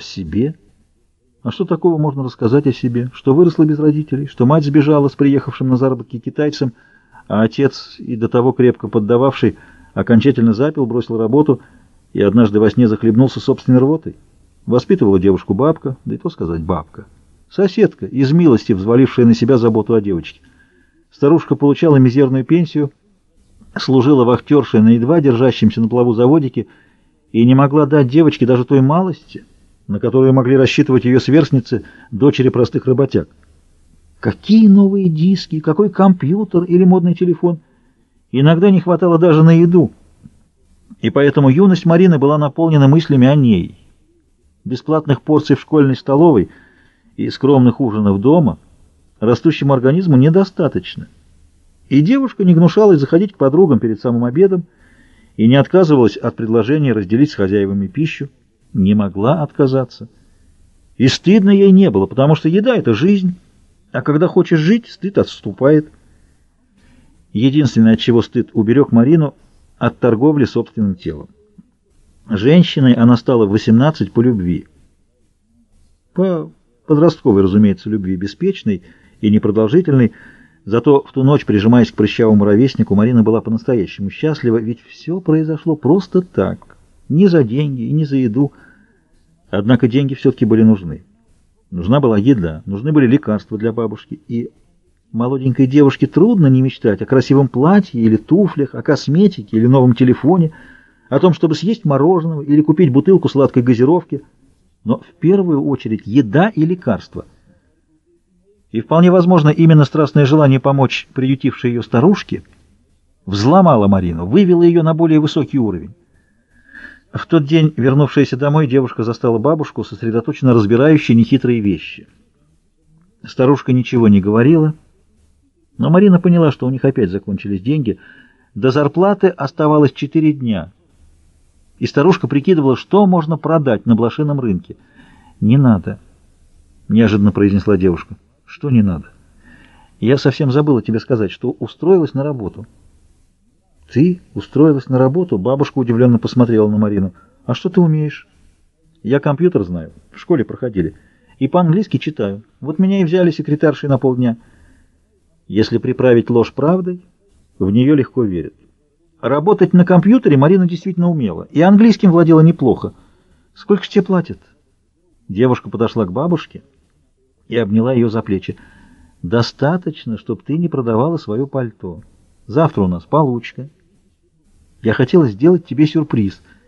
О себе? А что такого можно рассказать о себе? Что выросла без родителей, что мать сбежала с приехавшим на заработки китайцем, а отец, и до того крепко поддававший, окончательно запил, бросил работу и однажды во сне захлебнулся собственной рвотой. Воспитывала девушку бабка, да и то сказать бабка. Соседка, из милости взвалившая на себя заботу о девочке. Старушка получала мизерную пенсию, служила вахтершей на едва держащемся на плаву заводике и не могла дать девочке даже той малости, на которую могли рассчитывать ее сверстницы, дочери простых работяг. Какие новые диски, какой компьютер или модный телефон. Иногда не хватало даже на еду. И поэтому юность Марины была наполнена мыслями о ней. Бесплатных порций в школьной столовой и скромных ужинов дома растущему организму недостаточно. И девушка не гнушалась заходить к подругам перед самым обедом и не отказывалась от предложения разделить с хозяевами пищу не могла отказаться. И стыдно ей не было, потому что еда — это жизнь, а когда хочешь жить, стыд отступает. Единственное, от чего стыд уберег Марину — от торговли собственным телом. Женщиной она стала в 18 по любви. По подростковой, разумеется, любви беспечной и непродолжительной, зато в ту ночь, прижимаясь к прыщавому ровеснику, Марина была по-настоящему счастлива, ведь все произошло просто так — ни за деньги и ни за еду. Однако деньги все-таки были нужны. Нужна была еда, нужны были лекарства для бабушки. И молоденькой девушке трудно не мечтать о красивом платье или туфлях, о косметике или новом телефоне, о том, чтобы съесть мороженого или купить бутылку сладкой газировки. Но в первую очередь еда и лекарства. И вполне возможно, именно страстное желание помочь приютившей ее старушке взломало Марину, вывело ее на более высокий уровень. В тот день, вернувшаяся домой, девушка застала бабушку, сосредоточенно разбирающей нехитрые вещи. Старушка ничего не говорила, но Марина поняла, что у них опять закончились деньги. До зарплаты оставалось четыре дня, и старушка прикидывала, что можно продать на блошином рынке. «Не надо», — неожиданно произнесла девушка. «Что не надо?» «Я совсем забыла тебе сказать, что устроилась на работу». «Ты устроилась на работу?» Бабушка удивленно посмотрела на Марину. «А что ты умеешь?» «Я компьютер знаю. В школе проходили. И по-английски читаю. Вот меня и взяли секретаршей на полдня». Если приправить ложь правдой, в нее легко верят. Работать на компьютере Марина действительно умела. И английским владела неплохо. «Сколько ж тебе платят?» Девушка подошла к бабушке и обняла ее за плечи. «Достаточно, чтобы ты не продавала свое пальто. Завтра у нас получка». Я хотела сделать тебе сюрприз —